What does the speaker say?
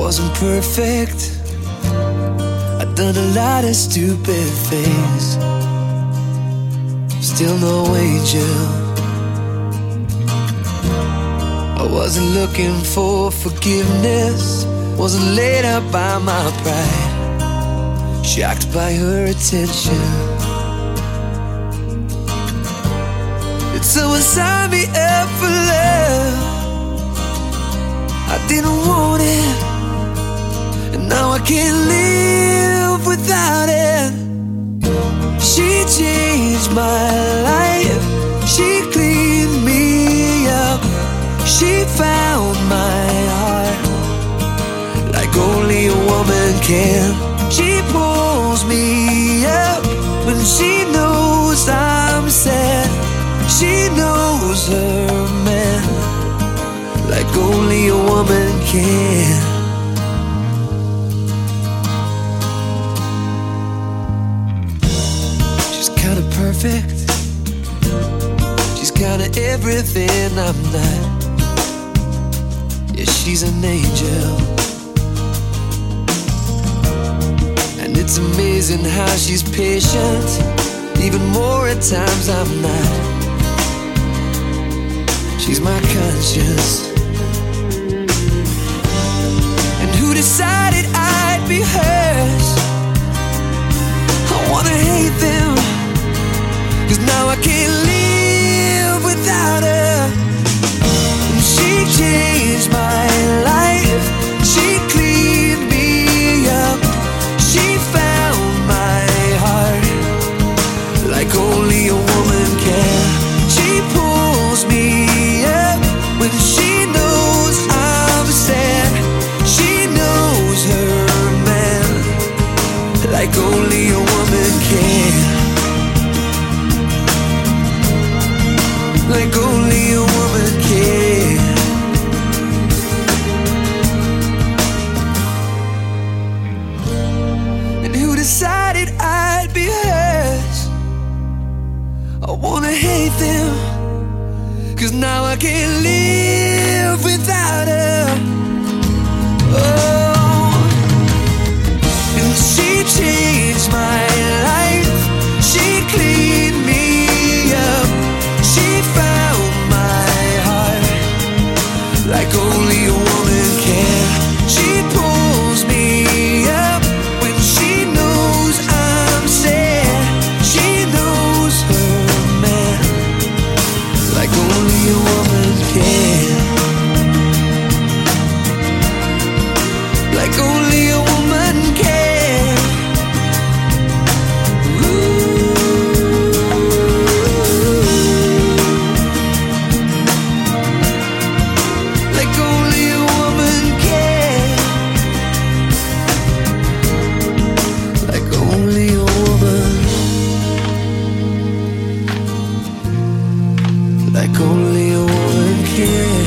wasn't perfect. I'd done a lot of stupid things. Still no angel. I wasn't looking for forgiveness. Wasn't laid up by my pride. Shocked by her attention. It's someone signed me up can't live without it. She changed my life, she cleaned me up, she found my heart like only a woman can. She pulls me up when she knows I'm sad. She knows her man like only a woman can. Perfect. She's kinda everything I'm not. Yeah, she's an angel. And it's amazing how she's patient. Even more at times I'm not. She's my conscience. like only a woman can. Like only a woman can. And who decided I'd be hers? I wanna hate them. Cause now I can't live without her. only a woman can like only a woman can.